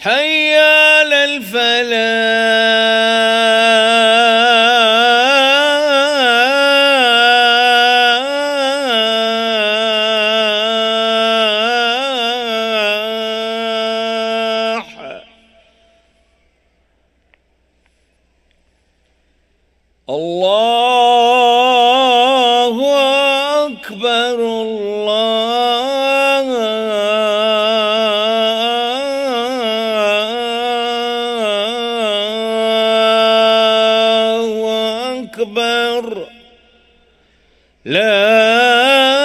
حي على الفلاح. الله أكبر أكبر. لا